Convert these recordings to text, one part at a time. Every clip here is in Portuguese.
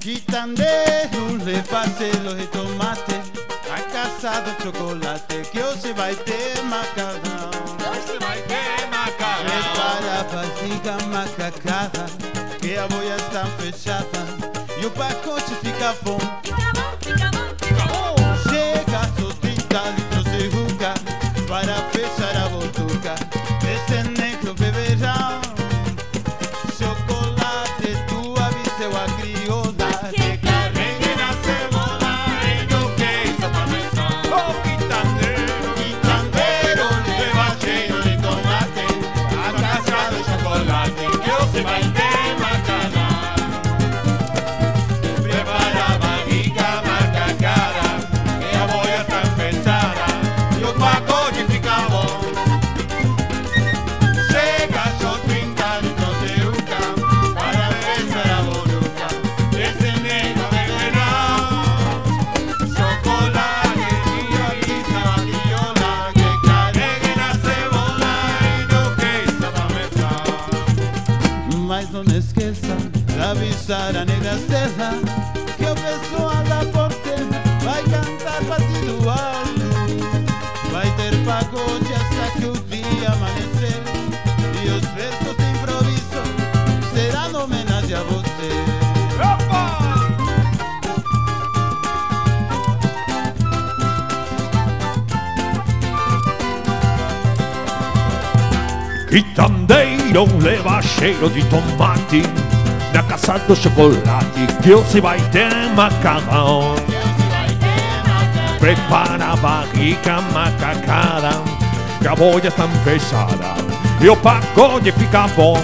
Quitandero, le paselo de tomate, a casado chocolate, que hoje vai ter macarrão. Hoje vai ter macarrão. Prepara a barriga macacada, que a boia está fechada e o pacote fica bom. Avisar a negra César que o pessoal da porteira vai cantar batido alto. Vai ter pagode hasta que o dia amanhecer. E os versos de improviso serão em homenagem a você. Quitandeiro leva cheiro de tomate Na casa do chocolate que hoje vai ter macarrão. Prepara a barriga macacada Que a boia está fechada E o pacote fica bom.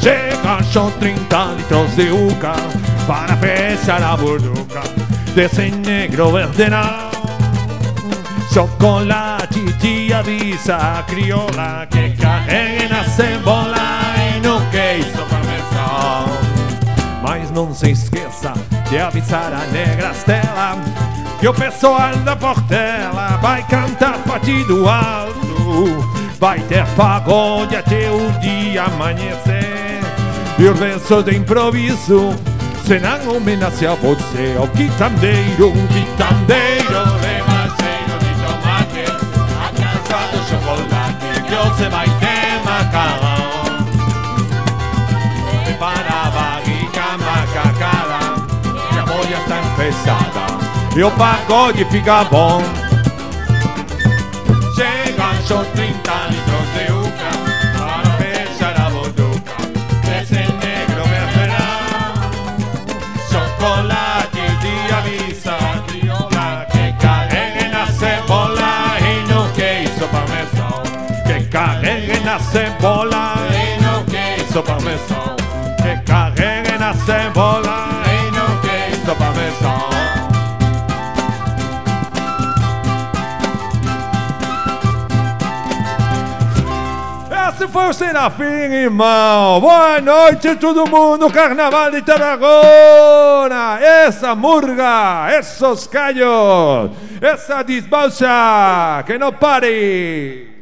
Chega só 30 litros de uca Para fechar a burduca Desse negro verdenão Chocolate te avisa crioula Que carregue na cebola e no queijo parmesão Mas não se esqueça de avisar a negra Stella Que o pessoal da Portela vai cantar batido alto. Vai ter pagode até o dia amanhecer. E os versos de improviso serão homenagem a você O quitandeiro, o quitandeiro fechada E o pagode fica bom Chegam só 30 litros de uca para fechar a boduca. Esse negro vermelhão, chocolate de avisa a crioula que carregue na cebola e no queijo parmesão. Que carregue na cebola E no queijo parmesão. Que carregue na cebola No queijo parmesão. Esse foi o irmão. Boa noite, todo mundo. Carnaval de Tarragona. Essa murga, esses calhos, essa desbalsa. Que não pare.